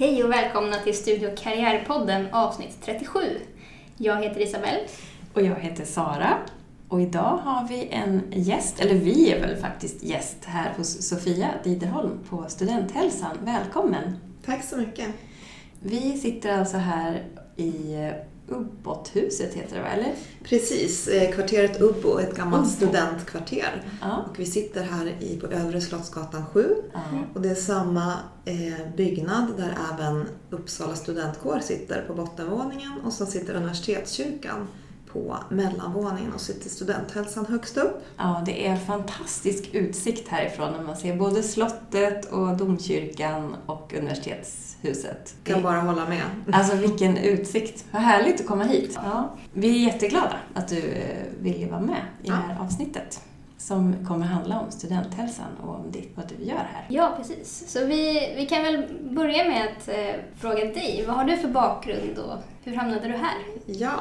Hej och välkomna till Studio Karriärpodden avsnitt 37. Jag heter Isabelle. Och jag heter Sara. Och idag har vi en gäst, eller vi är väl faktiskt gäst här hos Sofia Diderholm på Studenthälsan. Välkommen! Tack så mycket. Vi sitter alltså här i Ubbothuset heter det va, eller? Precis, eh, kvarteret Ubbo, ett gammalt Ubbo. studentkvarter. Ja. Och vi sitter här i, på Övre Slottsgatan 7. ja. Och det är samma eh, byggnad där även Uppsala studentkår sitter på bottenvåningen och så sitter Universitetskyrkan på mellanvåningen och sitter Studenthälsan högst upp. Ja, det är fantastisk utsikt härifrån när man ser både slottet och domkyrkan och universitetshuset. Det Kan bara hålla med. Alltså vilken utsikt! Vad härligt att komma hit. Ja. Vi är jätteglada att du eh, ville vara med i det här avsnittet som kommer handla om studenthälsan och om ditt, vad du gör här. Ja, precis. Så vi, vi kan väl börja med att eh, fråga dig. Vad har du för bakgrund och hur hamnade du här? Ja,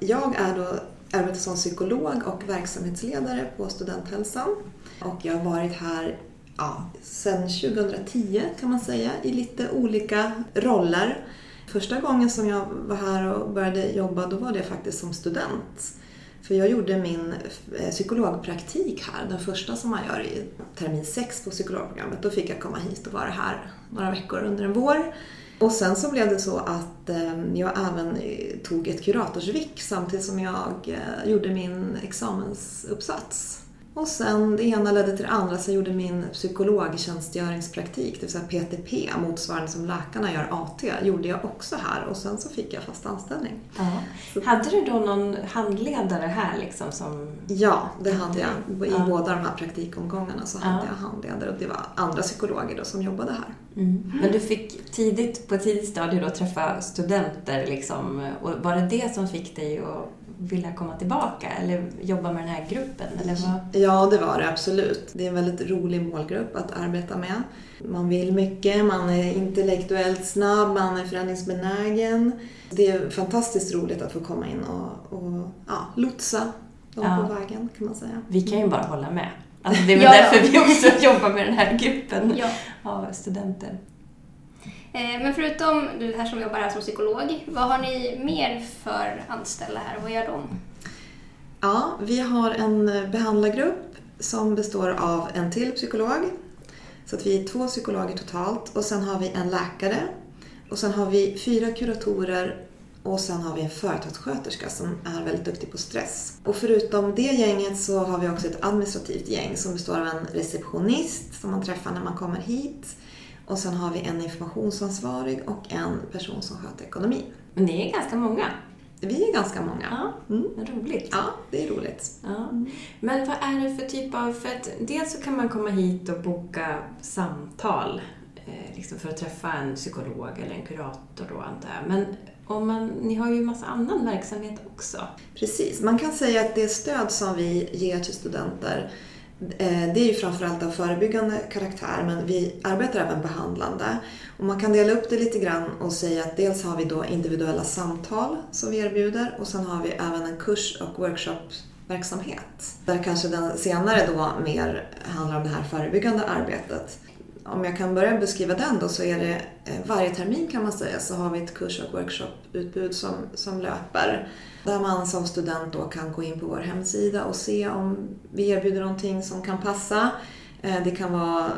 jag är då arbetar som psykolog och verksamhetsledare på Studenthälsan. Och jag har varit här ja, sedan 2010 kan man säga i lite olika roller. Första gången som jag var här och började jobba då var det faktiskt som student. För jag gjorde min eh, psykologpraktik här, den första som man gör i termin 6 på psykologprogrammet. Då fick jag komma hit och vara här några veckor under en vår. Och sen så blev det så att eh, jag även eh, tog ett kuratorsvik samtidigt som jag eh, gjorde min examensuppsats. Och sen det ena ledde till det andra så jag gjorde min psykologtjänstgöringspraktik, det vill säga PTP, motsvarande som läkarna gör AT, gjorde jag också här och sen så fick jag fast anställning. Ja. Hade du då någon handledare här liksom som... Ja, det hade jag. I Ja. båda de här praktikomgångarna så hade Ja. jag handledare och det var andra psykologer då som jobbade här. Men du fick tidigt, på tidigt stadie då träffa studenter liksom. Och var det det som fick dig att vilja komma tillbaka eller jobba med den här gruppen? Eller vad? Ja, det var det absolut. Det är en väldigt rolig målgrupp att arbeta med. Man vill mycket, man är intellektuellt snabb, man är förändringsbenägen. Det är fantastiskt roligt att få komma in och, och ja, lotsa dem Ja. på vägen kan man säga. Vi kan ju bara hålla med. Alltså det är väl Ja. därför vi också jobbar med den här gruppen av studenter. Eh, men förutom du här som jobbar här som psykolog, vad har ni mer för anställda här? Vad gör de? Ja, vi har en behandlargrupp som består av en till psykolog. Så att vi är två psykologer totalt och sen har vi en läkare och sen har vi fyra kuratorer och sen har vi en företagssköterska som är väldigt duktig på stress. Och förutom det gänget så har vi också ett administrativt gäng som består av en receptionist som man träffar när man kommer hit. Och sen har vi en informationsansvarig och en person som sköter ekonomi. Men det är ganska många. Vi är ganska många. Ja, Mm. roligt. Ja, det är roligt. Ja. Men vad är det för typ av... För att dels så kan man komma hit och boka samtal eh, liksom för att träffa en psykolog eller en kurator då antar jag. Men om man, ni har ju en massa annan verksamhet också. Precis, man kan säga att det stöd som vi ger till studenter Eh, det är ju framförallt av förebyggande karaktär men vi arbetar även behandlande. Och man kan dela upp det lite grann och säga att dels har vi då individuella samtal som vi erbjuder och sen har vi även en kurs och workshopverksamhet. Där kanske den senare då mer handlar om det här förebyggande arbetet. Om jag kan börja beskriva den då så är det eh, varje termin kan man säga så har vi ett kurs och workshoputbud som, som löper. Där man som student då kan gå in på vår hemsida och se om vi erbjuder någonting som kan passa. Eh, det kan vara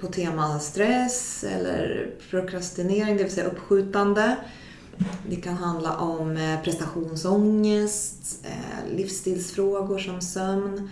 på tema stress eller prokrastinering, det vill säga uppskjutande. Det kan handla om eh, prestationsångest, livsstilsfrågor som sömn.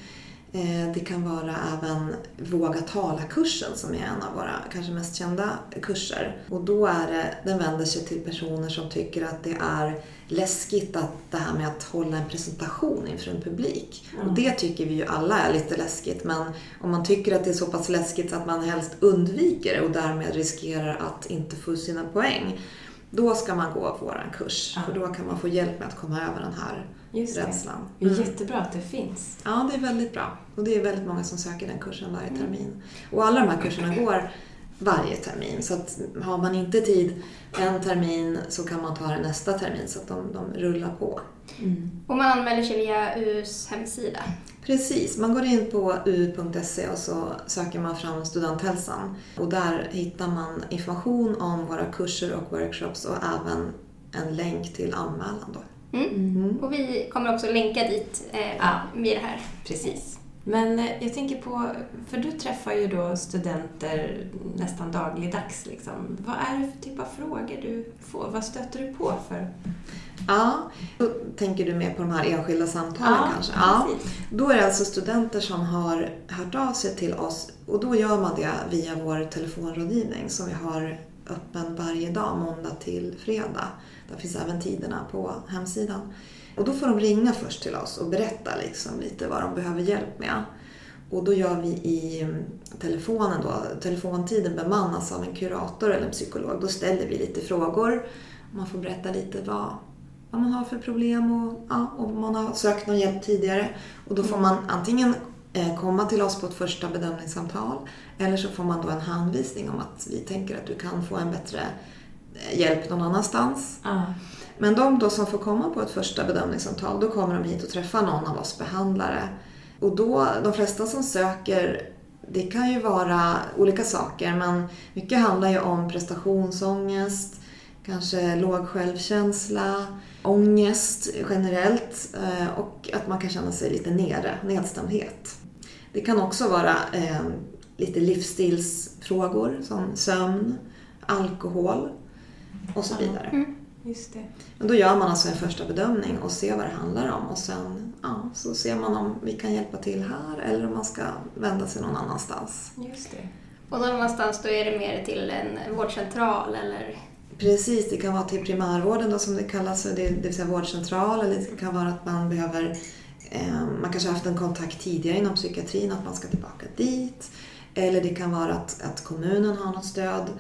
Eh, Det kan vara även Våga tala-kursen som är en av våra kanske mest kända kurser. Och då är det, den vänder sig till personer som tycker att det är läskigt att det här med att hålla en presentation inför en publik. Och det tycker vi ju alla är lite läskigt men om man tycker att det är så pass läskigt att man helst undviker det och därmed riskerar att inte få sina poäng. Då ska man gå vår kurs Ja. för då kan man få hjälp med att komma över den här Just rädslan. Det är Mm. jättebra att det finns. Ja, det är väldigt bra. Och det är väldigt många som söker den kursen varje termin. Och alla de här kurserna går varje termin. Så att har man inte tid en termin så kan man ta det nästa termin så att de, de rullar på. Mm. Och man anmäler sig via UUs hemsida? Precis, man går in på uu.se och så söker man fram Studenthälsan. Och där hittar man information om våra kurser och workshops och även en länk till anmälan. Då. Mm. Mm. Och vi kommer också länka dit eh, ja. vid det här. Precis. Men eh, jag tänker på, för du träffar ju då studenter nästan dagligdags. Liksom. Vad är det för typ av frågor du får? Vad stöter du på för? Ja, då tänker du mer på de här enskilda samtalen ja, kanske? Ja, Då är det alltså studenter som har hört av sig till oss och då gör man det via vår telefonrådgivning som vi har öppen varje dag, måndag till fredag. Där finns även tiderna på hemsidan. Och då får de ringa först till oss och berätta liksom lite vad de behöver hjälp med. Och då gör vi i mm, telefonen då, telefontiden bemannas av en kurator eller en psykolog. Då ställer vi lite frågor. Man får berätta lite vad, vad man har för problem och, ja, om man har sökt någon hjälp tidigare. Och då får man antingen eh, komma till oss på ett första bedömningssamtal eller så får man då en hänvisning om att vi tänker att du kan få en bättre eh, hjälp någon annanstans. Mm. Men de då som får komma på ett första bedömningssamtal, då kommer de hit och träffar någon av oss behandlare. Och då, de flesta som söker, det kan ju vara olika saker, men mycket handlar ju om prestationsångest, kanske låg självkänsla, ångest generellt eh, och att man kan känna sig lite nere, nedstämdhet. Det kan också vara eh, lite livsstilsfrågor som sömn, alkohol och så vidare. Mm. Just det. Och då gör man alltså en första bedömning och ser vad det handlar om och sen ja, så ser man om vi kan hjälpa till här eller om man ska vända sig någon annanstans. Just det. Och någon annanstans då är det mer till en vårdcentral eller? Precis, det kan vara till primärvården då som det kallas, det, det vill säga vårdcentral eller det kan vara att man behöver eh, man kanske har haft en kontakt tidigare inom psykiatrin, att man ska tillbaka dit. Eller det kan vara att, att kommunen har något stöd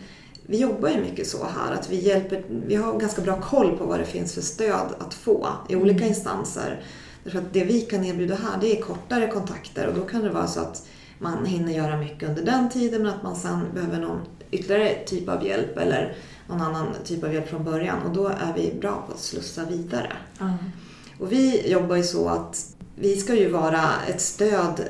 vi jobbar ju mycket så här att vi hjälper, vi har ganska bra koll på vad det finns för stöd att få i olika mm. instanser. Därför att det vi kan erbjuda här det är kortare kontakter och då kan det vara så att man hinner göra mycket under den tiden men att man sen behöver någon ytterligare typ av hjälp eller någon annan typ av hjälp från början och då är vi bra på att slussa vidare. Mm. Och vi jobbar ju så att vi ska ju vara ett stöd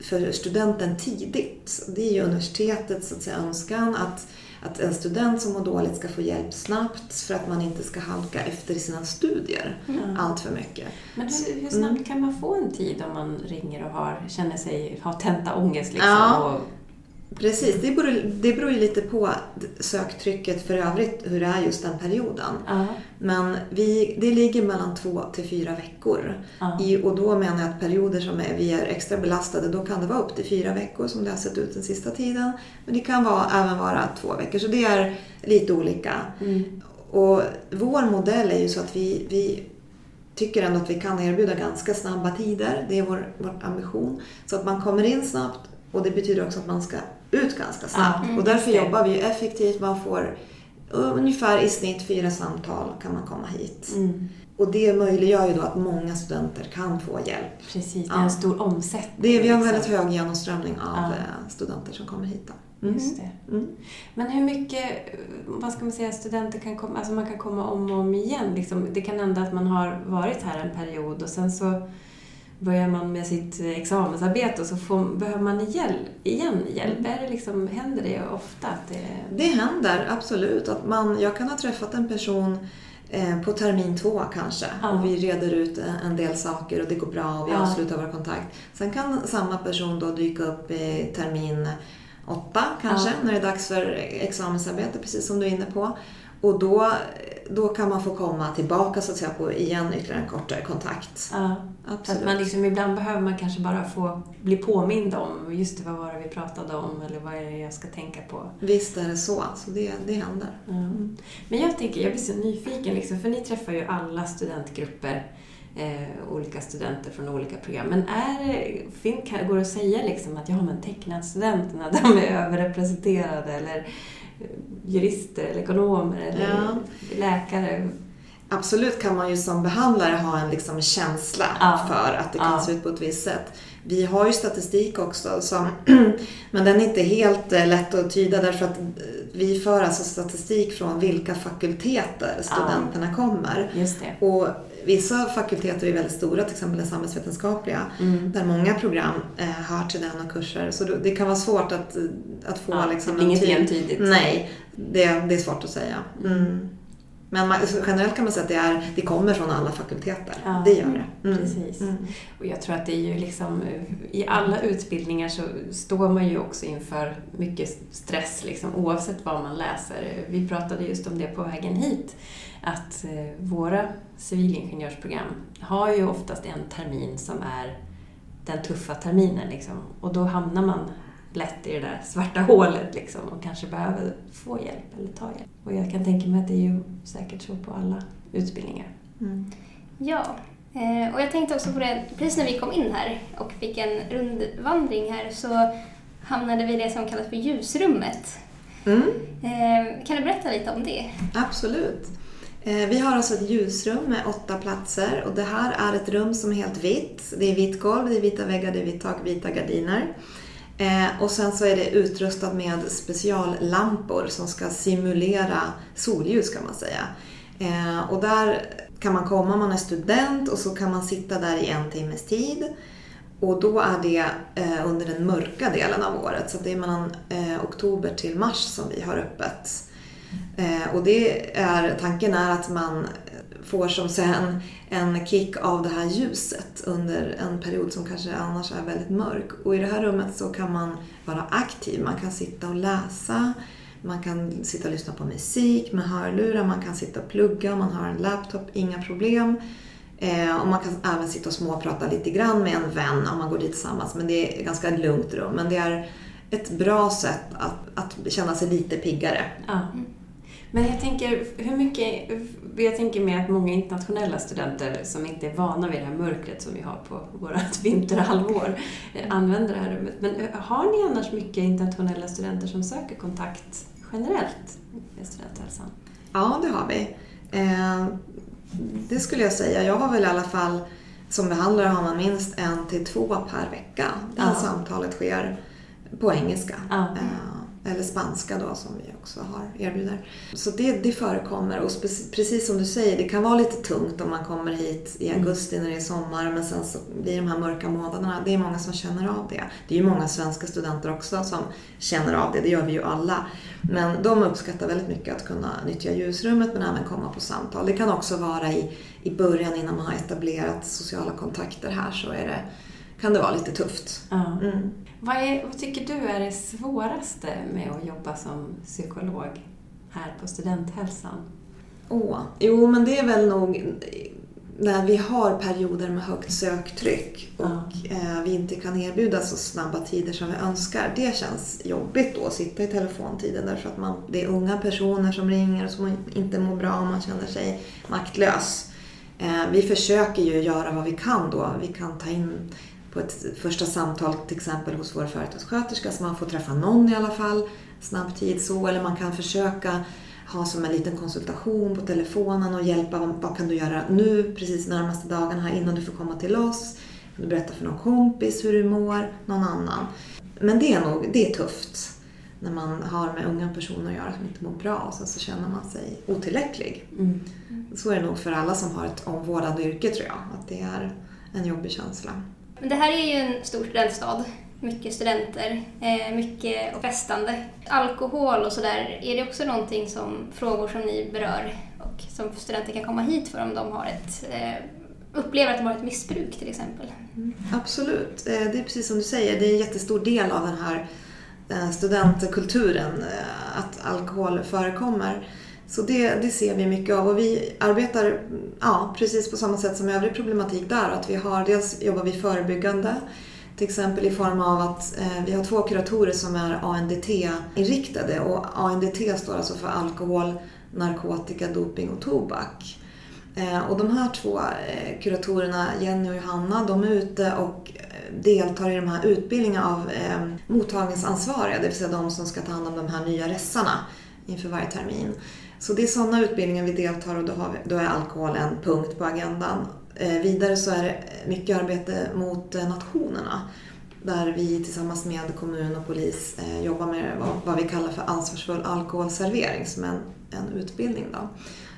för studenten tidigt. Det är ju universitetets så att säga, önskan att att en student som mår dåligt ska få hjälp snabbt för att man inte ska halka efter i sina studier mm. allt för mycket. Men hur, hur snabbt mm. kan man få en tid om man ringer och har, känner sig ha tentaångest? Liksom, ja. och Precis, det beror, det beror ju lite på söktrycket för övrigt, hur det är just den perioden. Uh. Men vi, det ligger mellan två till fyra veckor. Uh. I, och då menar jag att perioder som är, vi är extra belastade, då kan det vara upp till fyra veckor som det har sett ut den sista tiden. Men det kan vara, även vara två veckor, så det är lite olika. Mm. Och vår modell är ju så att vi, vi tycker ändå att vi kan erbjuda ganska snabba tider. Det är vår, vår ambition. Så att man kommer in snabbt och det betyder också att man ska ut ganska snabbt. Mm, och därför jobbar vi effektivt. Man får ungefär i snitt fyra samtal kan man komma hit. Mm. Och det möjliggör ju då att många studenter kan få hjälp. Precis, det är en stor omsättning. Det är, vi har en väldigt hög genomströmning av ja. Eh, studenter som kommer hit. Mm. Just det. Mm. Men hur mycket, vad ska man säga, studenter kan komma, alltså man kan komma om och om igen. Liksom, det kan hända att man har varit här en period och sen så börjar man med sitt examensarbete och så får, behöver man hjälp, igen hjälp. Är det liksom, händer det ofta? Att det... det händer absolut. Att man, jag kan ha träffat en person eh, på termin två kanske ja. och vi reder ut en del saker och det går bra och vi ja. avslutar vår kontakt. Sen kan samma person då dyka upp i termin åtta kanske ja. när det är dags för examensarbete, precis som du är inne på. Och då, då kan man få komma tillbaka så att säga på igen ytterligare en kortare kontakt. Ja, absolut. Att man liksom, ibland behöver man kanske bara få bli påmind om just det, vad var det vi pratade om eller vad är det jag ska tänka på. Visst är det så, så det, det händer. Mm. Men jag tänker, jag blir så nyfiken liksom, för ni träffar ju alla studentgrupper. Eh, olika studenter från olika program. Men är, fin, går det att säga liksom att ja, men tecknadstudenterna, de är överrepresenterade eller jurister eller ekonomer eller ja. läkare. Absolut kan man ju som behandlare ha en liksom känsla ja. för att det kan ja. se ut på ett visst sätt. Vi har ju statistik också, som, men den är inte helt eh, lätt att tyda därför att vi för alltså statistik från vilka fakulteter studenterna kommer. Just det. Och vissa fakulteter är väldigt stora, till exempel den samhällsvetenskapliga, mm. där många program eh, hör till den och kurser. Så det kan vara svårt att, att få ja, liksom, det blir inget entydigt. Nej, det, det är svårt att säga. Mm. Men man, generellt kan man säga att det, är, det kommer från alla fakulteter. Ja, det gör det. Mm. Precis. Mm. Och jag tror att det är ju liksom, i alla utbildningar så står man ju också inför mycket stress liksom, oavsett vad man läser. Vi pratade just om det på vägen hit, att eh, våra civilingenjörsprogram har ju oftast en termin som är den tuffa terminen. Liksom. Och då hamnar man lätt i det där svarta hålet liksom och kanske behöver få hjälp eller ta hjälp. Och jag kan tänka mig att det är ju säkert så på alla utbildningar. Mm. Ja, eh, och jag tänkte också på det, precis när vi kom in här och fick en rundvandring här så hamnade vi i det som kallas för ljusrummet. Mm. Eh, kan du berätta lite om det? Absolut. Eh, vi har alltså ett ljusrum med åtta platser och det här är ett rum som är helt vitt. Det är vitt golv, det är vita väggar, det är vitt tak, vita gardiner. Eh, och sen så är det utrustat med speciallampor som ska simulera solljus kan man säga. Eh, och där kan man komma om man är student och så kan man sitta där i en timmes tid. Och då är det eh, under den mörka delen av året, så det är mellan oktober till mars som vi har öppet. Och det är, tanken är att man får som sen en kick av det här ljuset under en period som kanske annars är väldigt mörk. Och i det här rummet så kan man vara aktiv. Man kan sitta och läsa, man kan sitta och lyssna på musik med hörlurar, man kan sitta och plugga, man har en laptop, inga problem. Eh, och man kan även sitta och småprata lite grann med en vän om man går dit tillsammans. Men det är ett ganska lugnt rum. Men det är ett bra sätt att, att känna sig lite piggare. Ja. Men jag tänker, hur mycket, jag tänker mig att många internationella studenter som inte är vana vid det här mörkret som vi har på vårt vinterhalvår eh, använder det här rummet. Men eh, har ni annars mycket internationella studenter som söker kontakt generellt med studenthälsan? Ja, det har vi. Eh, det skulle jag säga. Jag har väl i alla fall, som behandlare har man minst en till två per vecka där ja. samtalet sker på engelska. Ja. Eller spanska då som vi också har erbjuder. Så det, det förekommer och precis som du säger, det kan vara lite tungt om man kommer hit i mm. augusti när det är sommar men sen så blir de här mörka månaderna, det är många som känner av det. Det är ju många svenska studenter också som känner av det, det gör vi ju alla. Men de uppskattar väldigt mycket att kunna nyttja ljusrummet men även komma på samtal. Det kan också vara i, i början innan man har etablerat sociala kontakter här så är det, kan det vara lite tufft. Ja. Mm. Vad, är, vad tycker du är det svåraste med att jobba som psykolog här på Studenthälsan? Åh, jo men det är väl nog när vi har perioder med högt söktryck och ja. eh, vi inte kan erbjuda så snabba tider som vi önskar. Det känns jobbigt då att sitta i telefontiden därför att man, det är unga personer som ringer och som inte mår bra och man känner sig maktlös. Eh, vi försöker ju göra vad vi kan då. Vi kan ta in på ett första samtal till exempel hos vår företagssköterska så man får träffa någon i alla fall snabb tid så. Eller man kan försöka ha som en liten konsultation på telefonen och hjälpa. Vad kan du göra nu precis närmaste dagarna här innan du får komma till oss? Kan du berätta för någon kompis hur du mår? Någon annan? Men det är nog det är tufft när man har med unga personer att göra som inte mår bra och sen så känner man sig otillräcklig. Mm. Så är det nog för alla som har ett omvårdande yrke tror jag, att det är en jobbig känsla. Men det här är ju en stor studentstad. Mycket studenter, mycket mycket festande. Alkohol och sådär, är det också någonting som, frågor som ni berör och som studenter kan komma hit för om de har ett, eh, upplever att de har ett missbruk till exempel? Mm. Absolut, eh, det är precis som du säger, det är en jättestor del av den här studentkulturen att alkohol förekommer. Så det, det ser vi mycket av och vi arbetar ja, precis på samma sätt som övrig problematik där. Att vi har, dels jobbar vi förebyggande till exempel i form av att eh, vi har två kuratorer som är ANDT-inriktade och ANDT står alltså för alkohol, narkotika, doping och tobak. Eh, och de här två eh, kuratorerna, Jenny och Johanna, de är ute och eh, deltar i de här utbildningarna av eh, mottagningsansvariga, det vill säga de som ska ta hand om de här nya ressarna inför varje termin. Så det är sådana utbildningar vi deltar och då, har vi, då är alkohol en punkt på agendan. Eh, vidare så är det mycket arbete mot eh, nationerna där vi tillsammans med kommun och polis eh, jobbar med vad, vad, vi kallar för ansvarsfull alkoholservering som är en, en utbildning. Då.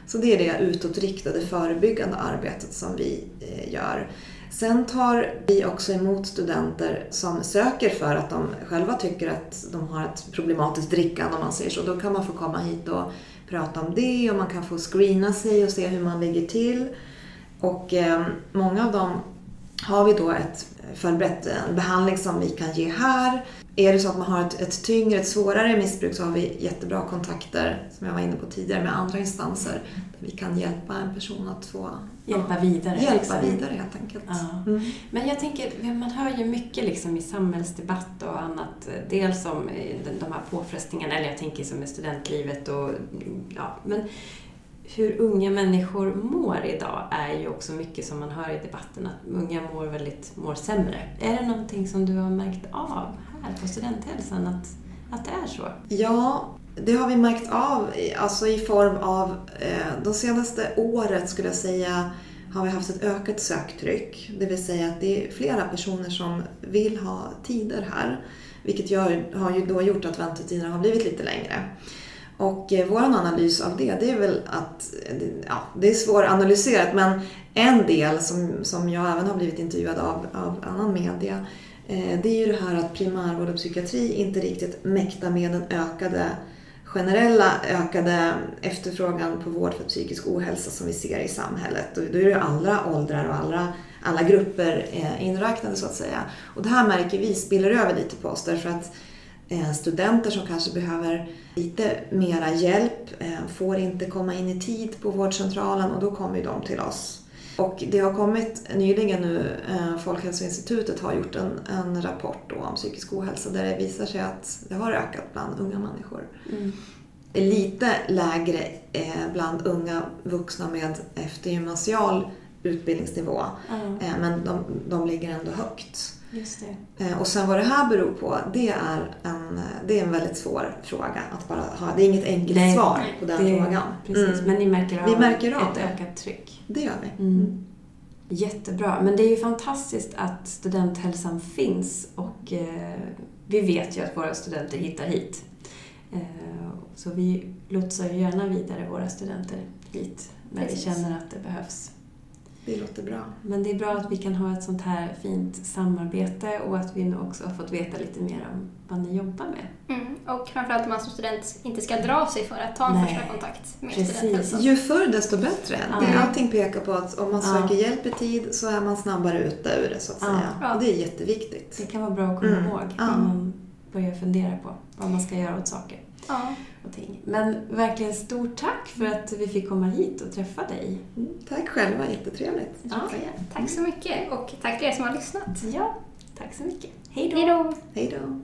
Så det är det utåtriktade förebyggande arbetet som vi eh, gör. Sen tar vi också emot studenter som söker för att de själva tycker att de har ett problematiskt drickande om man säger så. Då kan man få komma hit och prata om det och man kan få screena sig och se hur man ligger till. Och eh, många av dem har vi då ett förberett en behandling som vi kan ge här. Är det så att man har ett, ett tyngre, ett svårare missbruk så har vi jättebra kontakter, som jag var inne på tidigare, med andra instanser. Där vi kan hjälpa en person att få Hjälpa vidare. Hjälpa liksom. vidare helt enkelt. Ja. Mm. Men jag tänker, man hör ju mycket liksom i samhällsdebatt och annat. Dels om de här påfrestningarna, eller jag tänker som i studentlivet och ja, men hur unga människor mår idag är ju också mycket som man hör i debatten, att unga mår väldigt mår sämre. Är det någonting som du har märkt av här på Studenthälsan, att, att det är så? Ja, det har vi märkt av alltså i form av, eh, de senaste året skulle jag säga, har vi haft ett ökat söktryck. Det vill säga att det är flera personer som vill ha tider här. Vilket gör, har ju då gjort att väntetiderna har blivit lite längre. Och eh, vår analys av det, det är väl att, eh, ja, det är svåranalyserat men en del som, som jag även har blivit intervjuad av, av annan media, eh, det är ju det här att primärvård och psykiatri inte riktigt mäktar med den ökade generella ökade efterfrågan på vård för psykisk ohälsa som vi ser i samhället. Och då är det alla åldrar och alla, alla grupper eh, inräknade så att säga. Och det här märker vi spiller över lite på oss därför att Eh, studenter som kanske behöver lite mera hjälp eh, får inte komma in i tid på vårdcentralen och då kommer de till oss. Och det har kommit nyligen nu, eh, Folkhälsoinstitutet har gjort en, en rapport om psykisk ohälsa där det visar sig att det har ökat bland unga människor. Mm. Lite lägre bland unga vuxna med eftergymnasial utbildningsnivå. Mm. Men de, de ligger ändå högt. Det. Eh, och sen vad det här beror på, det är en, det är en väldigt svår fråga att bara ha. Det är inget enkelt Nej, svar på den det, frågan. Precis, mm. men ni märker av, vi märker av ett ökat tryck? Det gör vi. Mm. mm. Jättebra, men det är ju fantastiskt att studenthälsan finns och eh, vi vet ju att våra studenter hittar hit. Eh, så vi lotsar ju gärna vidare våra studenter hit när Precis. vi känner att det behövs. Det låter bra. Men det är bra att vi kan ha ett sånt här fint samarbete och att vi nu också har fått veta lite mer om vad ni jobbar med. Mm. Och framförallt att man som student inte ska dra sig för att ta en Nej. första kontakt med Precis. studenthälsan. Ju förr desto bättre. Ja. Allting pekar på att om man söker ja. hjälp i tid så är man snabbare ute ur det så att säga. Ja. Och det är jätteviktigt. Det kan vara bra att komma mm. ihåg när man börjar fundera på vad man ska göra åt saker. Ja. Och ting. Men verkligen stort tack för att vi fick komma hit och träffa dig. Mm, tack själva, jättetrevligt. Ja. Tack så mycket och tack till er som har lyssnat. Ja, tack så mycket. Hej då. Hej då.